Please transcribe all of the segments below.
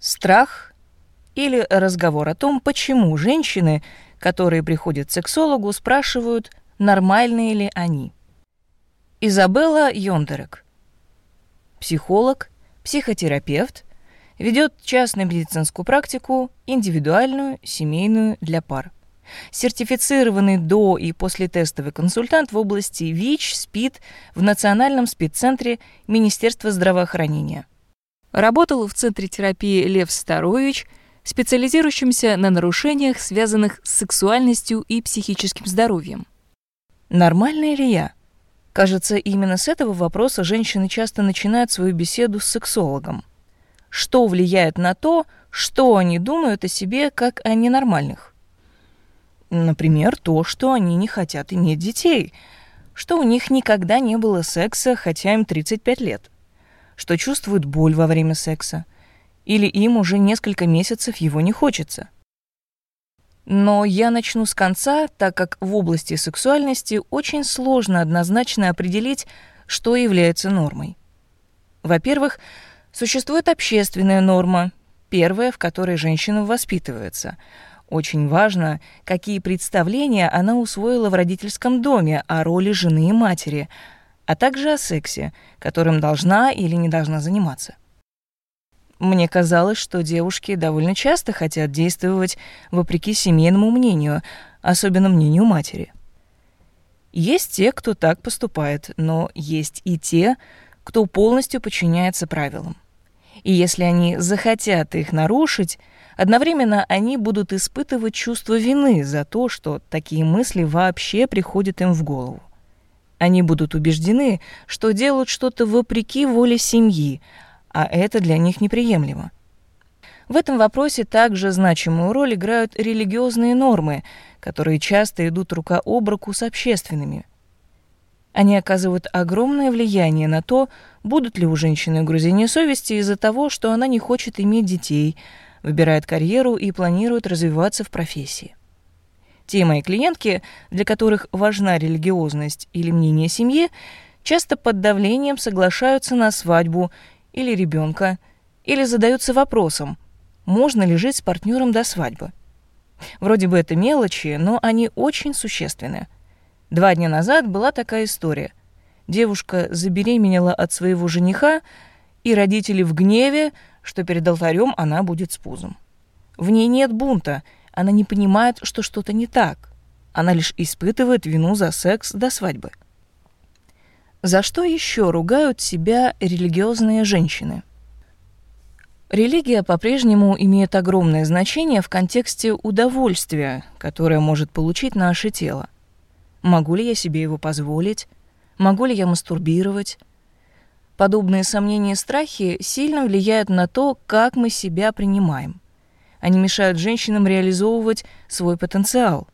Страх или разговор о том, почему женщины, которые приходят к сексологу, спрашивают, нормальные ли они. Изабелла Йондерек. Психолог, психотерапевт, ведет частную медицинскую практику, индивидуальную, семейную для пар. Сертифицированный до и после тестовый консультант в области ВИЧ, СПИД в Национальном спеццентре Министерства здравоохранения. Работал в Центре терапии Лев Старович, специализирующемся на нарушениях, связанных с сексуальностью и психическим здоровьем. Нормальная ли я? Кажется, именно с этого вопроса женщины часто начинают свою беседу с сексологом. Что влияет на то, что они думают о себе как о ненормальных? Например, то, что они не хотят иметь детей, что у них никогда не было секса, хотя им 35 лет, что чувствуют боль во время секса, или им уже несколько месяцев его не хочется. Но я начну с конца, так как в области сексуальности очень сложно однозначно определить, что является нормой. Во-первых, существует общественная норма, первая, в которой женщина воспитывается – очень важно, какие представления она усвоила в родительском доме о роли жены и матери, а также о сексе, которым должна или не должна заниматься. Мне казалось, что девушки довольно часто хотят действовать вопреки семейному мнению, особенно мнению матери. Есть те, кто так поступает, но есть и те, кто полностью подчиняется правилам. И если они захотят их нарушить, Одновременно они будут испытывать чувство вины за то, что такие мысли вообще приходят им в голову. Они будут убеждены, что делают что-то вопреки воле семьи, а это для них неприемлемо. В этом вопросе также значимую роль играют религиозные нормы, которые часто идут рука об руку с общественными. Они оказывают огромное влияние на то, будут ли у женщины угрызения совести из-за того, что она не хочет иметь детей – выбирает карьеру и планирует развиваться в профессии. Те мои клиентки, для которых важна религиозность или мнение семьи, часто под давлением соглашаются на свадьбу или ребенка, или задаются вопросом, можно ли жить с партнером до свадьбы. Вроде бы это мелочи, но они очень существенны. Два дня назад была такая история. Девушка забеременела от своего жениха, и родители в гневе что перед алтарем она будет с пузом. В ней нет бунта, она не понимает, что что-то не так. Она лишь испытывает вину за секс до свадьбы. За что еще ругают себя религиозные женщины? Религия по-прежнему имеет огромное значение в контексте удовольствия, которое может получить наше тело. Могу ли я себе его позволить? Могу ли я мастурбировать? Подобные сомнения и страхи сильно влияют на то, как мы себя принимаем. Они мешают женщинам реализовывать свой потенциал.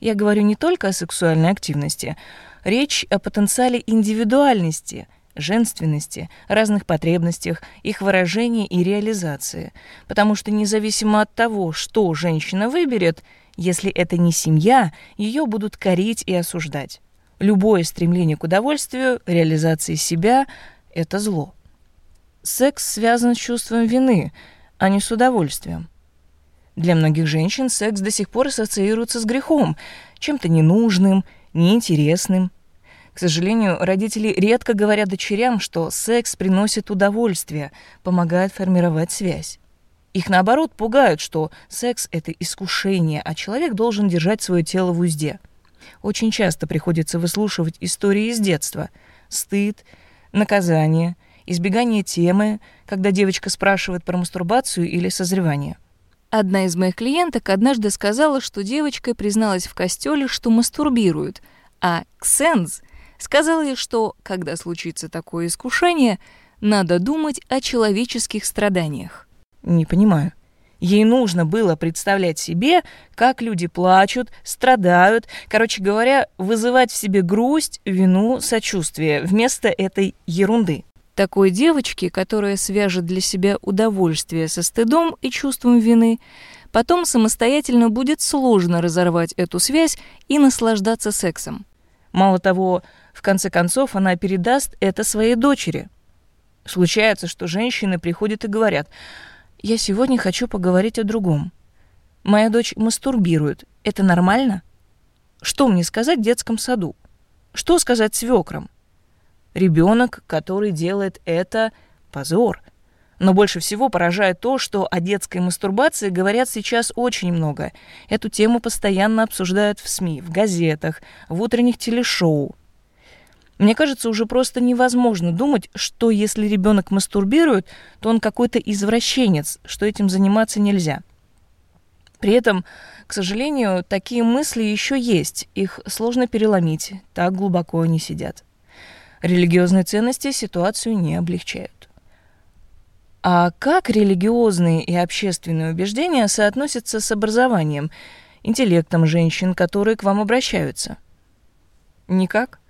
Я говорю не только о сексуальной активности. Речь о потенциале индивидуальности, женственности, разных потребностях, их выражении и реализации. Потому что независимо от того, что женщина выберет, если это не семья, ее будут корить и осуждать. Любое стремление к удовольствию, реализации себя – это зло. Секс связан с чувством вины, а не с удовольствием. Для многих женщин секс до сих пор ассоциируется с грехом, чем-то ненужным, неинтересным. К сожалению, родители редко говорят дочерям, что секс приносит удовольствие, помогает формировать связь. Их, наоборот, пугают, что секс — это искушение, а человек должен держать свое тело в узде. Очень часто приходится выслушивать истории из детства. Стыд, наказание, избегание темы, когда девочка спрашивает про мастурбацию или созревание. Одна из моих клиенток однажды сказала, что девочка призналась в костеле, что мастурбирует, а Ксенз сказал ей, что, когда случится такое искушение, надо думать о человеческих страданиях. Не понимаю. Ей нужно было представлять себе, как люди плачут, страдают, короче говоря, вызывать в себе грусть, вину, сочувствие вместо этой ерунды. Такой девочке, которая свяжет для себя удовольствие со стыдом и чувством вины, потом самостоятельно будет сложно разорвать эту связь и наслаждаться сексом. Мало того, в конце концов она передаст это своей дочери. Случается, что женщины приходят и говорят – я сегодня хочу поговорить о другом. Моя дочь мастурбирует. Это нормально? Что мне сказать в детском саду? Что сказать свекрам? Ребенок, который делает это, позор. Но больше всего поражает то, что о детской мастурбации говорят сейчас очень много. Эту тему постоянно обсуждают в СМИ, в газетах, в утренних телешоу. Мне кажется, уже просто невозможно думать, что если ребенок мастурбирует, то он какой-то извращенец, что этим заниматься нельзя. При этом, к сожалению, такие мысли еще есть, их сложно переломить, так глубоко они сидят. Религиозные ценности ситуацию не облегчают. А как религиозные и общественные убеждения соотносятся с образованием, интеллектом женщин, которые к вам обращаются? Никак.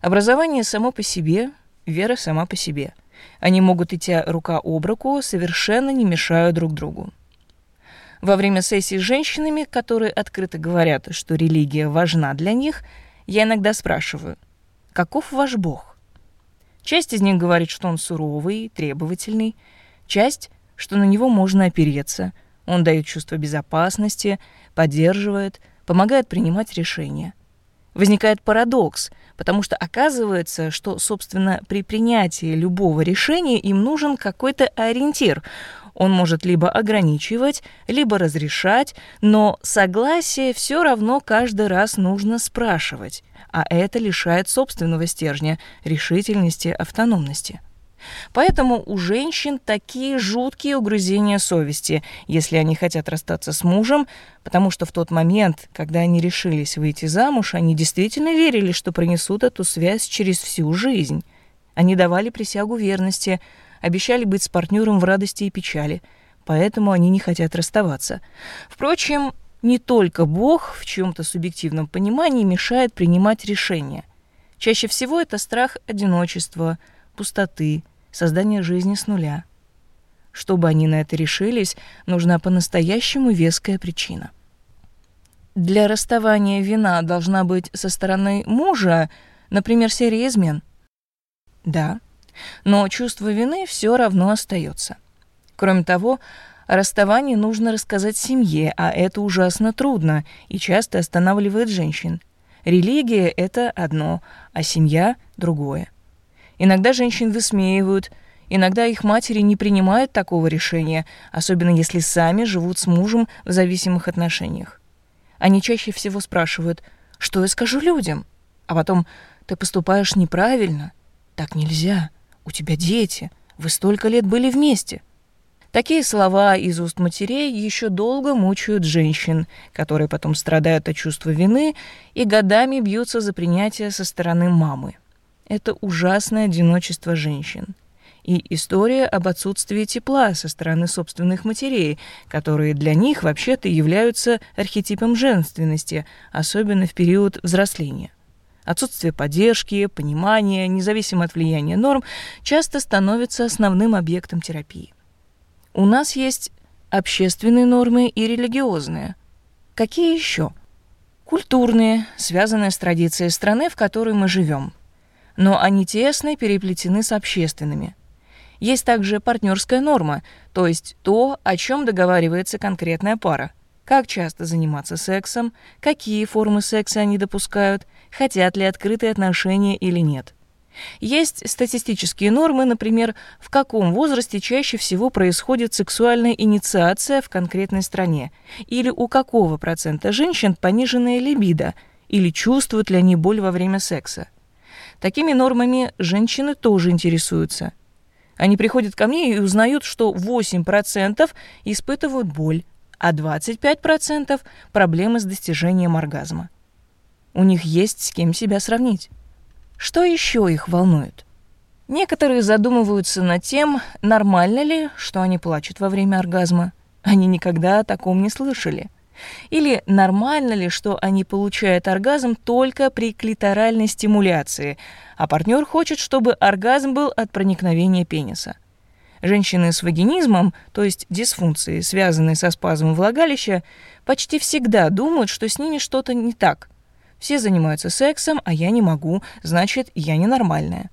Образование само по себе, вера сама по себе. Они могут идти рука об руку, совершенно не мешая друг другу. Во время сессий с женщинами, которые открыто говорят, что религия важна для них, я иногда спрашиваю, каков ваш Бог? Часть из них говорит, что он суровый, требовательный, часть, что на него можно опереться, он дает чувство безопасности, поддерживает, помогает принимать решения. Возникает парадокс – потому что оказывается, что, собственно, при принятии любого решения им нужен какой-то ориентир. Он может либо ограничивать, либо разрешать, но согласие все равно каждый раз нужно спрашивать, а это лишает собственного стержня, решительности, автономности. Поэтому у женщин такие жуткие угрызения совести, если они хотят расстаться с мужем, потому что в тот момент, когда они решились выйти замуж, они действительно верили, что принесут эту связь через всю жизнь. Они давали присягу верности, обещали быть с партнером в радости и печали, поэтому они не хотят расставаться. Впрочем, не только Бог в чьем-то субъективном понимании мешает принимать решения. Чаще всего это страх одиночества, пустоты, создание жизни с нуля. Чтобы они на это решились, нужна по-настоящему веская причина. Для расставания вина должна быть со стороны мужа, например, серия измен. Да, но чувство вины все равно остается. Кроме того, о расставании нужно рассказать семье, а это ужасно трудно и часто останавливает женщин. Религия — это одно, а семья — другое. Иногда женщин высмеивают, иногда их матери не принимают такого решения, особенно если сами живут с мужем в зависимых отношениях. Они чаще всего спрашивают, что я скажу людям? А потом, ты поступаешь неправильно, так нельзя, у тебя дети, вы столько лет были вместе. Такие слова из уст матерей еще долго мучают женщин, которые потом страдают от чувства вины и годами бьются за принятие со стороны мамы это ужасное одиночество женщин. И история об отсутствии тепла со стороны собственных матерей, которые для них вообще-то являются архетипом женственности, особенно в период взросления. Отсутствие поддержки, понимания, независимо от влияния норм, часто становится основным объектом терапии. У нас есть общественные нормы и религиозные. Какие еще? Культурные, связанные с традицией страны, в которой мы живем – но они тесно переплетены с общественными. Есть также партнерская норма, то есть то, о чем договаривается конкретная пара. Как часто заниматься сексом, какие формы секса они допускают, хотят ли открытые отношения или нет. Есть статистические нормы, например, в каком возрасте чаще всего происходит сексуальная инициация в конкретной стране, или у какого процента женщин пониженная либидо, или чувствуют ли они боль во время секса. Такими нормами женщины тоже интересуются. Они приходят ко мне и узнают, что 8% испытывают боль, а 25% проблемы с достижением оргазма. У них есть с кем себя сравнить. Что еще их волнует? Некоторые задумываются над тем, нормально ли, что они плачут во время оргазма. Они никогда о таком не слышали. Или нормально ли, что они получают оргазм только при клиторальной стимуляции, а партнер хочет, чтобы оргазм был от проникновения пениса. Женщины с вагинизмом, то есть дисфункцией, связанной со спазмом влагалища, почти всегда думают, что с ними что-то не так. Все занимаются сексом, а я не могу, значит, я ненормальная.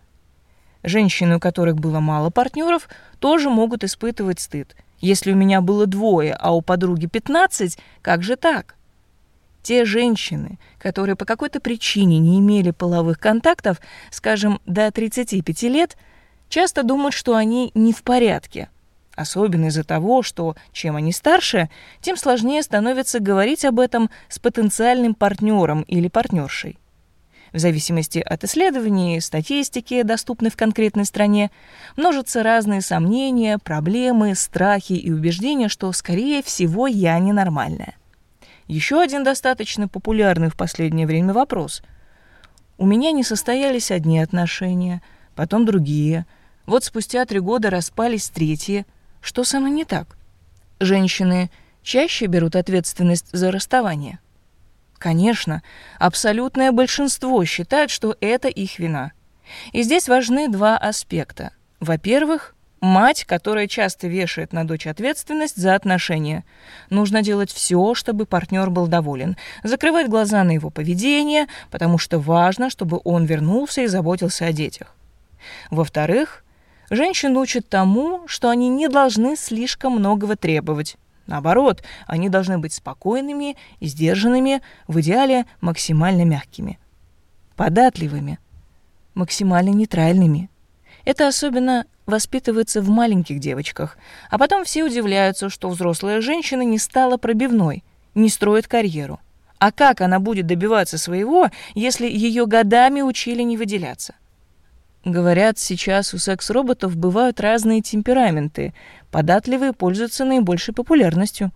Женщины, у которых было мало партнеров, тоже могут испытывать стыд – Если у меня было двое, а у подруги 15, как же так? Те женщины, которые по какой-то причине не имели половых контактов, скажем, до 35 лет, часто думают, что они не в порядке. Особенно из-за того, что чем они старше, тем сложнее становится говорить об этом с потенциальным партнером или партнершей. В зависимости от исследований, статистики, доступной в конкретной стране, множатся разные сомнения, проблемы, страхи и убеждения, что, скорее всего, я ненормальная. Еще один достаточно популярный в последнее время вопрос. У меня не состоялись одни отношения, потом другие. Вот спустя три года распались третьи. Что со мной не так? Женщины чаще берут ответственность за расставание? Конечно, абсолютное большинство считает, что это их вина. И здесь важны два аспекта. Во-первых, Мать, которая часто вешает на дочь ответственность за отношения. Нужно делать все, чтобы партнер был доволен. Закрывать глаза на его поведение, потому что важно, чтобы он вернулся и заботился о детях. Во-вторых, женщин учат тому, что они не должны слишком многого требовать. Наоборот, они должны быть спокойными сдержанными, в идеале максимально мягкими. Податливыми, максимально нейтральными. Это особенно воспитывается в маленьких девочках, а потом все удивляются, что взрослая женщина не стала пробивной, не строит карьеру. А как она будет добиваться своего, если ее годами учили не выделяться? Говорят, сейчас у секс-роботов бывают разные темпераменты, податливые пользуются наибольшей популярностью.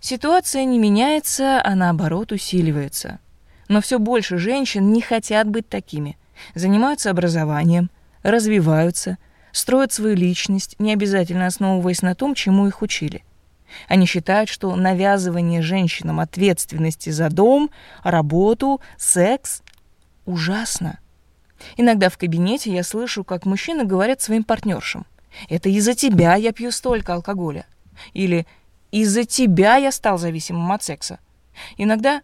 Ситуация не меняется, а наоборот усиливается. Но все больше женщин не хотят быть такими. Занимаются образованием, развиваются – строят свою личность, не обязательно основываясь на том, чему их учили. Они считают, что навязывание женщинам ответственности за дом, работу, секс ужасно. Иногда в кабинете я слышу, как мужчины говорят своим партнершам: "Это из-за тебя я пью столько алкоголя" или "Из-за тебя я стал зависимым от секса". Иногда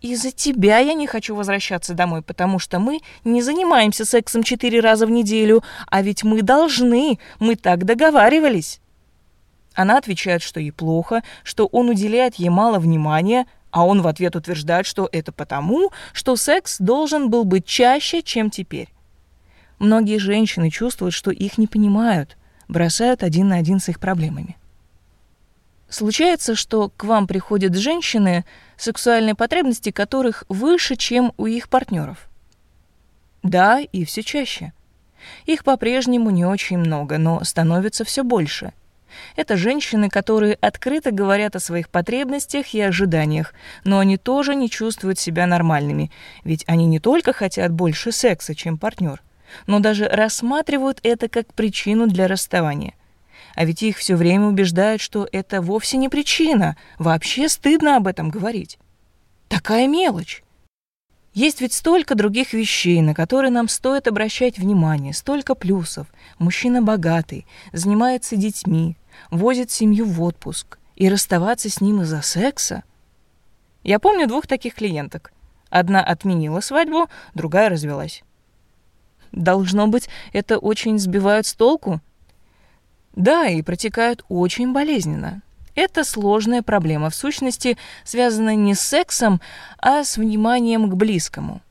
из-за тебя я не хочу возвращаться домой, потому что мы не занимаемся сексом четыре раза в неделю, а ведь мы должны, мы так договаривались. Она отвечает, что ей плохо, что он уделяет ей мало внимания, а он в ответ утверждает, что это потому, что секс должен был быть чаще, чем теперь. Многие женщины чувствуют, что их не понимают, бросают один на один с их проблемами. Случается, что к вам приходят женщины, сексуальные потребности которых выше, чем у их партнеров. Да, и все чаще. Их по-прежнему не очень много, но становится все больше. Это женщины, которые открыто говорят о своих потребностях и ожиданиях, но они тоже не чувствуют себя нормальными, ведь они не только хотят больше секса, чем партнер, но даже рассматривают это как причину для расставания. А ведь их все время убеждают, что это вовсе не причина. Вообще стыдно об этом говорить. Такая мелочь. Есть ведь столько других вещей, на которые нам стоит обращать внимание, столько плюсов. Мужчина богатый, занимается детьми, возит семью в отпуск. И расставаться с ним из-за секса? Я помню двух таких клиенток. Одна отменила свадьбу, другая развелась. Должно быть, это очень сбивает с толку, да, и протекают очень болезненно. Это сложная проблема, в сущности, связана не с сексом, а с вниманием к близкому.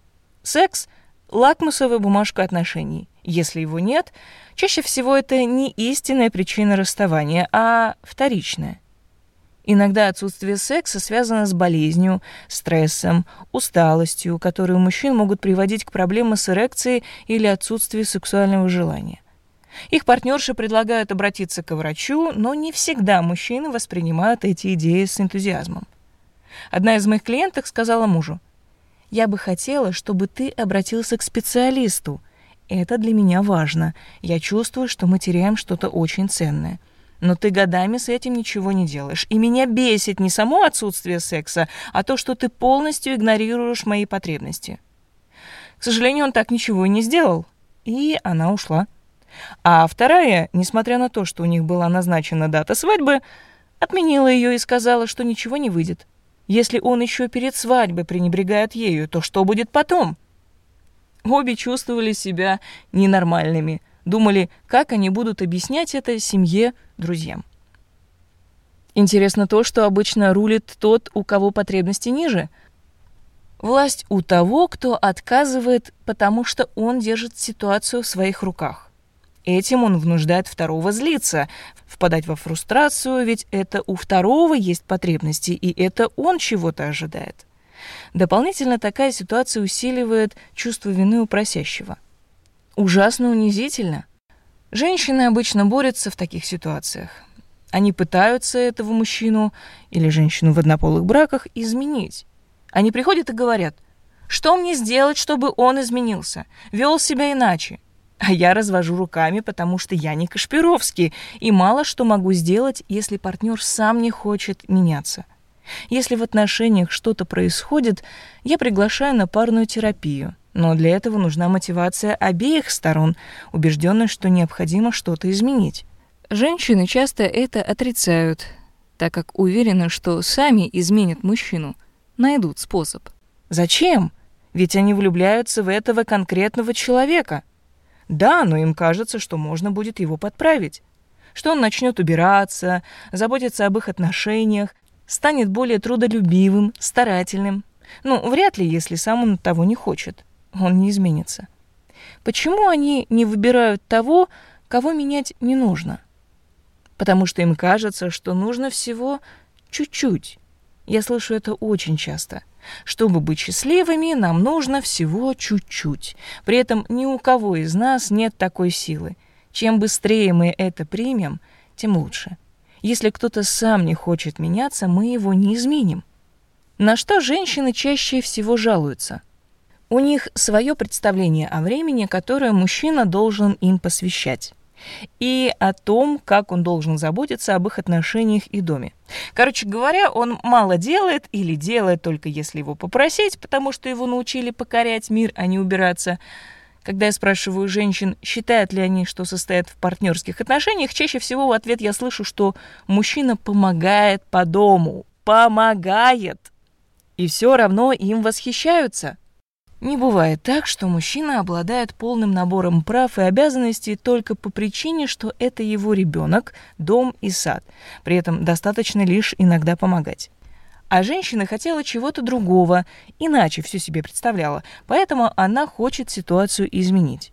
Секс — лакмусовая бумажка отношений. Если его нет, чаще всего это не истинная причина расставания, а вторичная. Иногда отсутствие секса связано с болезнью, стрессом, усталостью, которые у мужчин могут приводить к проблемам с эрекцией или отсутствию сексуального желания. Их партнерши предлагают обратиться к врачу, но не всегда мужчины воспринимают эти идеи с энтузиазмом. Одна из моих клиенток сказала мужу, «Я бы хотела, чтобы ты обратился к специалисту. Это для меня важно. Я чувствую, что мы теряем что-то очень ценное. Но ты годами с этим ничего не делаешь. И меня бесит не само отсутствие секса, а то, что ты полностью игнорируешь мои потребности». К сожалению, он так ничего и не сделал. И она ушла. А вторая, несмотря на то, что у них была назначена дата свадьбы, отменила ее и сказала, что ничего не выйдет. Если он еще перед свадьбой пренебрегает ею, то что будет потом? Обе чувствовали себя ненормальными, думали, как они будут объяснять это семье, друзьям. Интересно то, что обычно рулит тот, у кого потребности ниже. Власть у того, кто отказывает, потому что он держит ситуацию в своих руках. Этим он внуждает второго злиться, впадать во фрустрацию, ведь это у второго есть потребности, и это он чего-то ожидает. Дополнительно такая ситуация усиливает чувство вины у просящего. Ужасно унизительно. Женщины обычно борются в таких ситуациях. Они пытаются этого мужчину или женщину в однополых браках изменить. Они приходят и говорят, что мне сделать, чтобы он изменился, вел себя иначе, а я развожу руками, потому что я не Кашпировский, и мало что могу сделать, если партнер сам не хочет меняться. Если в отношениях что-то происходит, я приглашаю на парную терапию, но для этого нужна мотивация обеих сторон, убежденность, что необходимо что-то изменить. Женщины часто это отрицают, так как уверены, что сами изменят мужчину, найдут способ. Зачем? Ведь они влюбляются в этого конкретного человека – да, но им кажется, что можно будет его подправить. Что он начнет убираться, заботиться об их отношениях, станет более трудолюбивым, старательным. Ну, вряд ли, если сам он того не хочет. Он не изменится. Почему они не выбирают того, кого менять не нужно? Потому что им кажется, что нужно всего чуть-чуть. Я слышу это очень часто – чтобы быть счастливыми, нам нужно всего чуть-чуть. При этом ни у кого из нас нет такой силы. Чем быстрее мы это примем, тем лучше. Если кто-то сам не хочет меняться, мы его не изменим. На что женщины чаще всего жалуются? У них свое представление о времени, которое мужчина должен им посвящать и о том, как он должен заботиться об их отношениях и доме. Короче говоря, он мало делает или делает только если его попросить, потому что его научили покорять мир, а не убираться. Когда я спрашиваю женщин, считают ли они, что состоят в партнерских отношениях, чаще всего в ответ я слышу, что мужчина помогает по дому. Помогает. И все равно им восхищаются. Не бывает так, что мужчина обладает полным набором прав и обязанностей только по причине, что это его ребенок, дом и сад. При этом достаточно лишь иногда помогать. А женщина хотела чего-то другого, иначе все себе представляла, поэтому она хочет ситуацию изменить.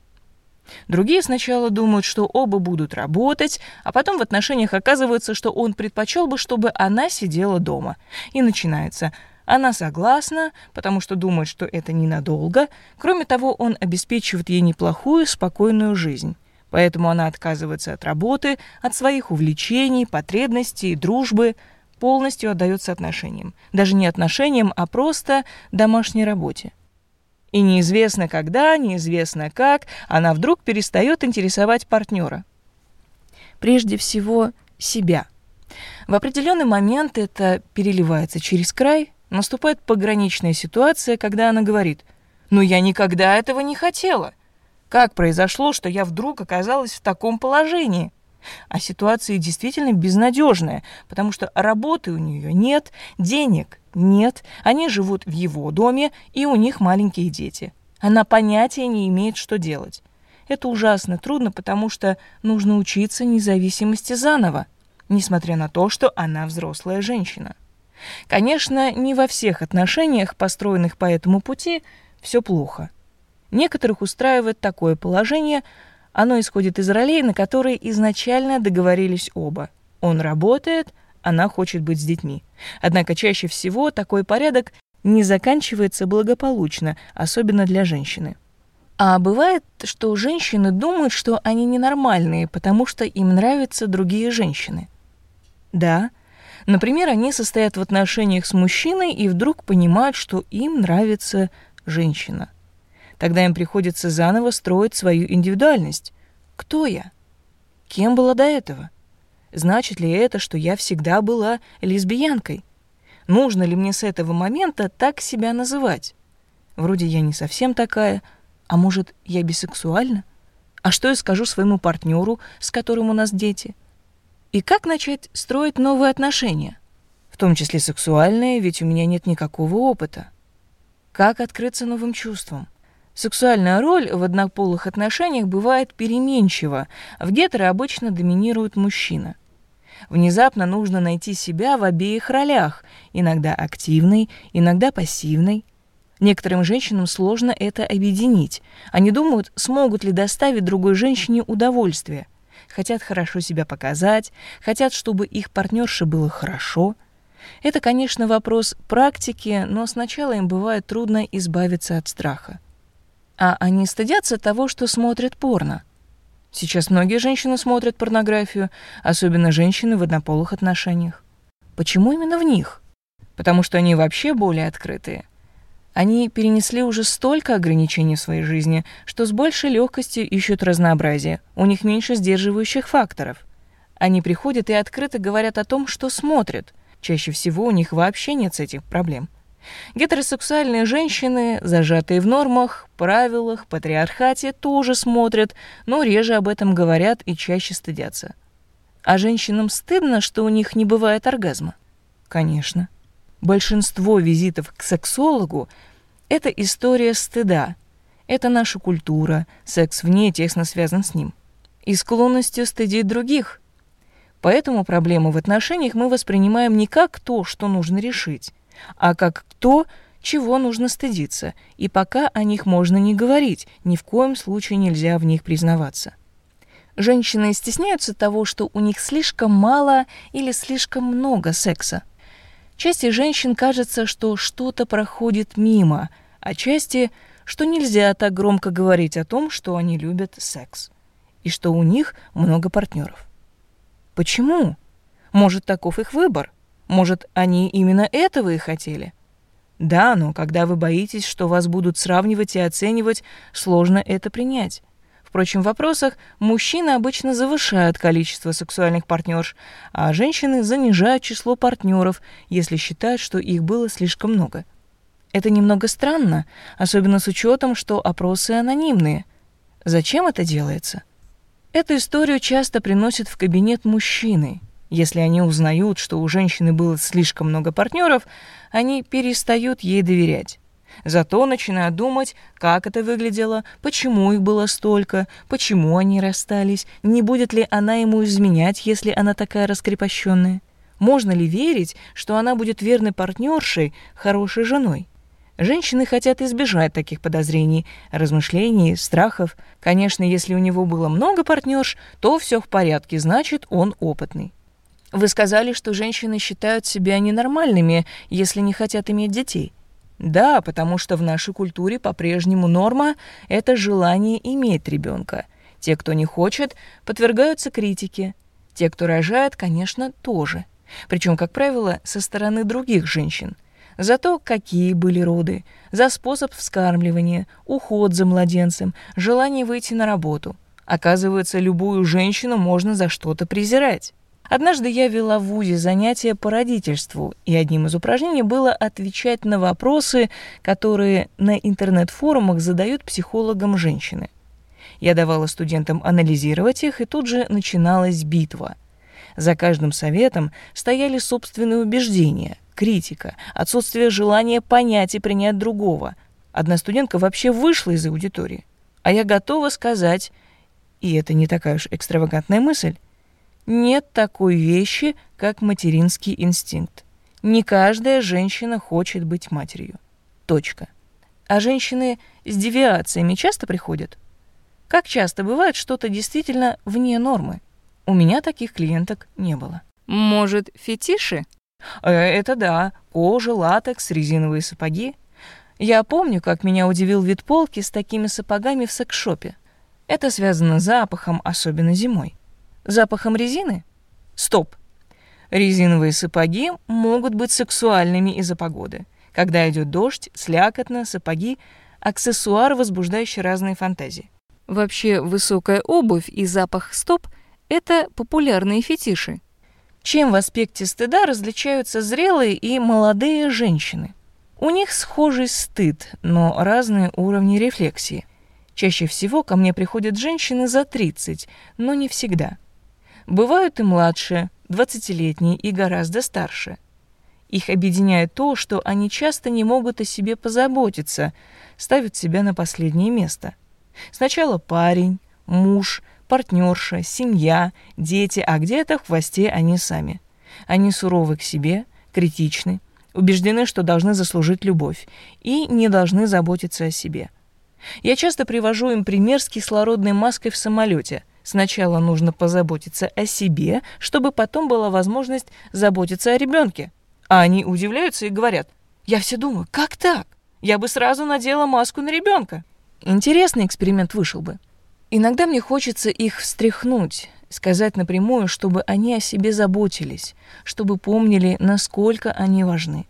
Другие сначала думают, что оба будут работать, а потом в отношениях оказывается, что он предпочел бы, чтобы она сидела дома. И начинается – она согласна, потому что думает, что это ненадолго. Кроме того, он обеспечивает ей неплохую, спокойную жизнь. Поэтому она отказывается от работы, от своих увлечений, потребностей, дружбы, полностью отдается отношениям. Даже не отношениям, а просто домашней работе. И неизвестно когда, неизвестно как, она вдруг перестает интересовать партнера. Прежде всего, себя. В определенный момент это переливается через край, Наступает пограничная ситуация, когда она говорит, «Но я никогда этого не хотела. Как произошло, что я вдруг оказалась в таком положении?» А ситуация действительно безнадежная, потому что работы у нее нет, денег нет, они живут в его доме, и у них маленькие дети. Она понятия не имеет, что делать. Это ужасно трудно, потому что нужно учиться независимости заново, несмотря на то, что она взрослая женщина. Конечно, не во всех отношениях, построенных по этому пути, все плохо. Некоторых устраивает такое положение, оно исходит из ролей, на которые изначально договорились оба. Он работает, она хочет быть с детьми. Однако чаще всего такой порядок не заканчивается благополучно, особенно для женщины. А бывает, что женщины думают, что они ненормальные, потому что им нравятся другие женщины. Да, Например, они состоят в отношениях с мужчиной и вдруг понимают, что им нравится женщина. Тогда им приходится заново строить свою индивидуальность. Кто я? Кем была до этого? Значит ли это, что я всегда была лесбиянкой? Нужно ли мне с этого момента так себя называть? Вроде я не совсем такая, а может, я бисексуальна? А что я скажу своему партнеру, с которым у нас дети? И как начать строить новые отношения? В том числе сексуальные, ведь у меня нет никакого опыта. Как открыться новым чувствам? Сексуальная роль в однополых отношениях бывает переменчива. В гетеро обычно доминирует мужчина. Внезапно нужно найти себя в обеих ролях, иногда активной, иногда пассивной. Некоторым женщинам сложно это объединить. Они думают, смогут ли доставить другой женщине удовольствие. Хотят хорошо себя показать, хотят, чтобы их партнерше было хорошо. Это, конечно, вопрос практики, но сначала им бывает трудно избавиться от страха. А они стыдятся того, что смотрят порно. Сейчас многие женщины смотрят порнографию, особенно женщины в однополых отношениях. Почему именно в них? Потому что они вообще более открытые – они перенесли уже столько ограничений в своей жизни, что с большей легкостью ищут разнообразие. У них меньше сдерживающих факторов. Они приходят и открыто говорят о том, что смотрят. Чаще всего у них вообще нет этих проблем. Гетеросексуальные женщины, зажатые в нормах, правилах, патриархате, тоже смотрят, но реже об этом говорят и чаще стыдятся. А женщинам стыдно, что у них не бывает оргазма? Конечно. Большинство визитов к сексологу – это история стыда. Это наша культура, секс вне тесно связан с ним. И склонностью стыдить других. Поэтому проблемы в отношениях мы воспринимаем не как то, что нужно решить, а как то, чего нужно стыдиться, и пока о них можно не говорить, ни в коем случае нельзя в них признаваться. Женщины стесняются того, что у них слишком мало или слишком много секса – Части женщин кажется, что что-то проходит мимо, а части, что нельзя так громко говорить о том, что они любят секс, и что у них много партнеров. Почему? Может, таков их выбор? Может, они именно этого и хотели? Да, но когда вы боитесь, что вас будут сравнивать и оценивать, сложно это принять. Впрочем, в вопросах мужчины обычно завышают количество сексуальных партнерш, а женщины занижают число партнеров, если считают, что их было слишком много. Это немного странно, особенно с учетом, что опросы анонимные. Зачем это делается? Эту историю часто приносят в кабинет мужчины. Если они узнают, что у женщины было слишком много партнеров, они перестают ей доверять. Зато начинаю думать, как это выглядело, почему их было столько, почему они расстались, не будет ли она ему изменять, если она такая раскрепощенная. Можно ли верить, что она будет верной партнершей, хорошей женой? Женщины хотят избежать таких подозрений, размышлений, страхов. Конечно, если у него было много партнерш, то все в порядке, значит, он опытный. Вы сказали, что женщины считают себя ненормальными, если не хотят иметь детей. Да, потому что в нашей культуре по-прежнему норма – это желание иметь ребенка. Те, кто не хочет, подвергаются критике. Те, кто рожает, конечно, тоже. Причем, как правило, со стороны других женщин. За то, какие были роды, за способ вскармливания, уход за младенцем, желание выйти на работу. Оказывается, любую женщину можно за что-то презирать. Однажды я вела в ВУЗе занятия по родительству, и одним из упражнений было отвечать на вопросы, которые на интернет-форумах задают психологам женщины. Я давала студентам анализировать их, и тут же начиналась битва. За каждым советом стояли собственные убеждения, критика, отсутствие желания понять и принять другого. Одна студентка вообще вышла из аудитории. А я готова сказать, и это не такая уж экстравагантная мысль, нет такой вещи, как материнский инстинкт. Не каждая женщина хочет быть матерью. Точка. А женщины с девиациями часто приходят? Как часто бывает что-то действительно вне нормы? У меня таких клиенток не было. Может, фетиши? Э, это да. Кожа, латекс, резиновые сапоги. Я помню, как меня удивил вид полки с такими сапогами в секс-шопе. Это связано с запахом, особенно зимой. Запахом резины? Стоп. Резиновые сапоги могут быть сексуальными из-за погоды. Когда идет дождь, слякотно, сапоги – аксессуар, возбуждающий разные фантазии. Вообще, высокая обувь и запах стоп – это популярные фетиши. Чем в аспекте стыда различаются зрелые и молодые женщины? У них схожий стыд, но разные уровни рефлексии. Чаще всего ко мне приходят женщины за 30, но не всегда – Бывают и младшие, 20-летние и гораздо старше. Их объединяет то, что они часто не могут о себе позаботиться, ставят себя на последнее место. Сначала парень, муж, партнерша, семья, дети, а где-то в хвосте они сами. Они суровы к себе, критичны, убеждены, что должны заслужить любовь и не должны заботиться о себе. Я часто привожу им пример с кислородной маской в самолете. Сначала нужно позаботиться о себе, чтобы потом была возможность заботиться о ребенке. А они удивляются и говорят, я все думаю, как так? Я бы сразу надела маску на ребенка. Интересный эксперимент вышел бы. Иногда мне хочется их встряхнуть, сказать напрямую, чтобы они о себе заботились, чтобы помнили, насколько они важны.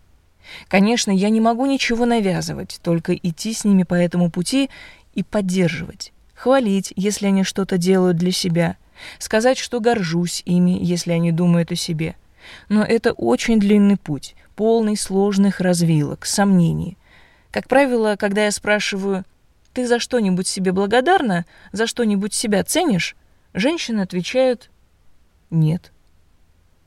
Конечно, я не могу ничего навязывать, только идти с ними по этому пути и поддерживать, хвалить, если они что-то делают для себя, сказать, что горжусь ими, если они думают о себе. Но это очень длинный путь, полный сложных развилок, сомнений. Как правило, когда я спрашиваю «Ты за что-нибудь себе благодарна? За что-нибудь себя ценишь?» Женщины отвечают «нет».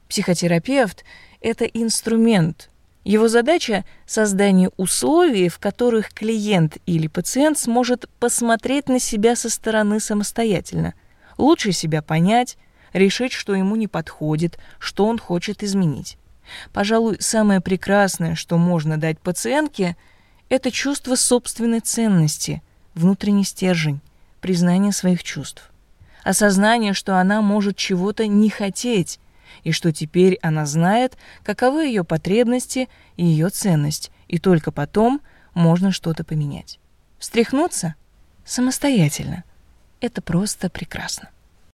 Психотерапевт — это инструмент. Его задача — создание условий, в которых клиент или пациент сможет посмотреть на себя со стороны самостоятельно, лучше себя понять, решить, что ему не подходит, что он хочет изменить. Пожалуй, самое прекрасное, что можно дать пациентке, это чувство собственной ценности, внутренний стержень, признание своих чувств осознание, что она может чего-то не хотеть, и что теперь она знает, каковы ее потребности и ее ценность, и только потом можно что-то поменять. Встряхнуться самостоятельно. Это просто прекрасно.